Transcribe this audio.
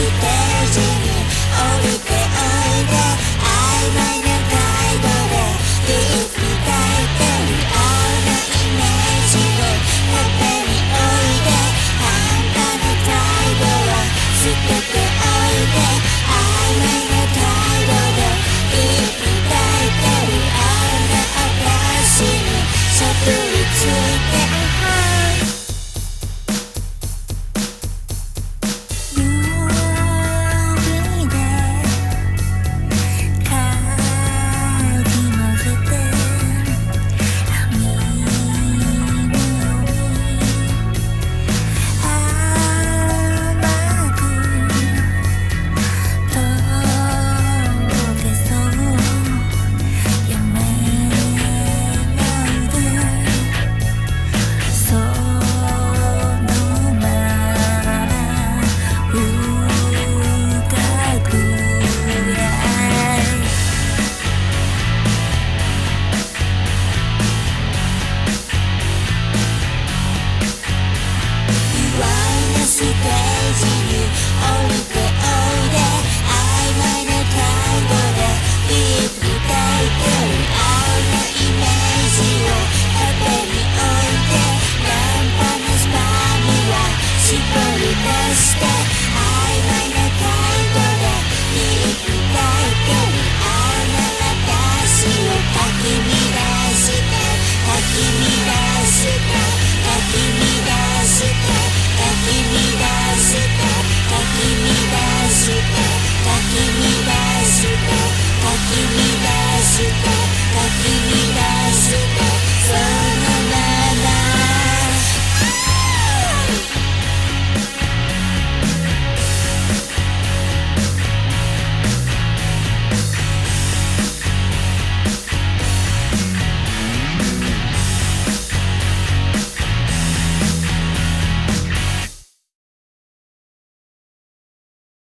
Super Junior, all the great. all